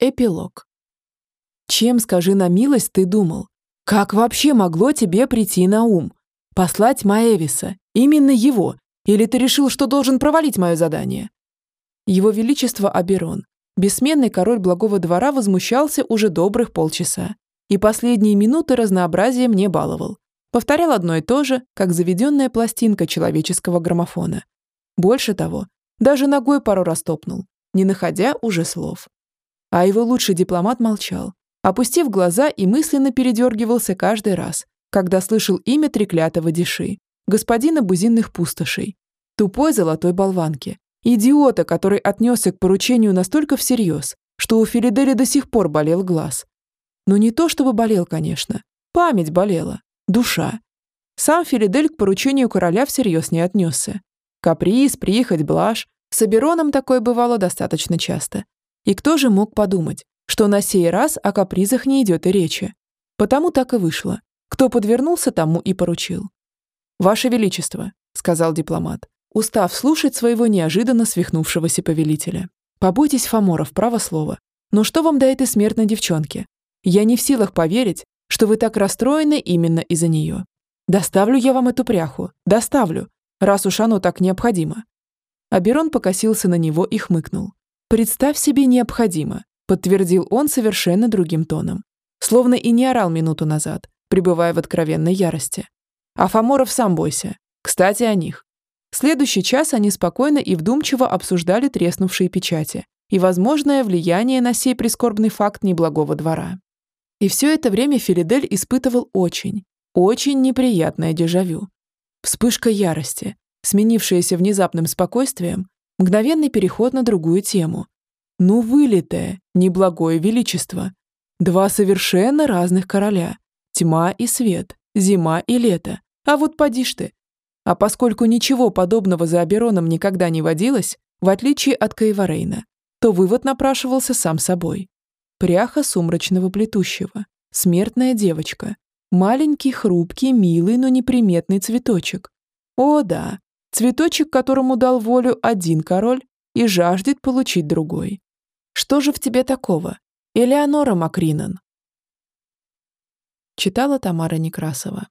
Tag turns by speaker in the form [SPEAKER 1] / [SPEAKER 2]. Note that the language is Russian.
[SPEAKER 1] Эпилог. Чем, скажи на милость, ты думал? Как вообще могло тебе прийти на ум? Послать Маэвиса, именно его, или ты решил, что должен провалить мое задание? Его Величество Аберон, бессменный король благого двора, возмущался уже добрых полчаса, и последние минуты разнообразия мне баловал. Повторял одно и то же, как заведенная пластинка человеческого граммофона. Больше того, даже ногой пару раз топнул, не находя уже слов. А его лучший дипломат молчал, опустив глаза и мысленно передергивался каждый раз, когда слышал имя треклятого Диши, господина бузинных пустошей, тупой золотой болванки, идиота, который отнесся к поручению настолько всерьез, что у Филидели до сих пор болел глаз. Но не то чтобы болел, конечно. Память болела. Душа. Сам Филидель к поручению короля всерьез не отнесся. Каприз, прихоть, блажь. С Абероном такое бывало достаточно часто. И кто же мог подумать, что на сей раз о капризах не идет и речи? Потому так и вышло. Кто подвернулся, тому и поручил. «Ваше Величество», — сказал дипломат, устав слушать своего неожиданно свихнувшегося повелителя. «Побойтесь Фоморов, право слово. Но что вам до этой смертной девчонки? Я не в силах поверить, что вы так расстроены именно из-за нее. Доставлю я вам эту пряху, доставлю, раз уж оно так необходимо». Аберон покосился на него и хмыкнул. «Представь себе необходимо», — подтвердил он совершенно другим тоном. Словно и не орал минуту назад, пребывая в откровенной ярости. «А Фоморов сам бойся. Кстати, о них». Следующий час они спокойно и вдумчиво обсуждали треснувшие печати и возможное влияние на сей прискорбный факт неблагого двора. И все это время Филидель испытывал очень, очень неприятное дежавю. Вспышка ярости, сменившаяся внезапным спокойствием, Мгновенный переход на другую тему. Ну, вылитое, неблагое величество. Два совершенно разных короля. Тьма и свет, зима и лето. А вот поди ж ты. А поскольку ничего подобного за Абероном никогда не водилось, в отличие от Каеварейна, то вывод напрашивался сам собой. Пряха сумрачного плетущего. Смертная девочка. Маленький, хрупкий, милый, но неприметный цветочек. О, да, Цветочек, которому дал волю один король и жаждет получить другой. Что же в тебе такого, Элеонора Макринан? Читала Тамара Некрасова.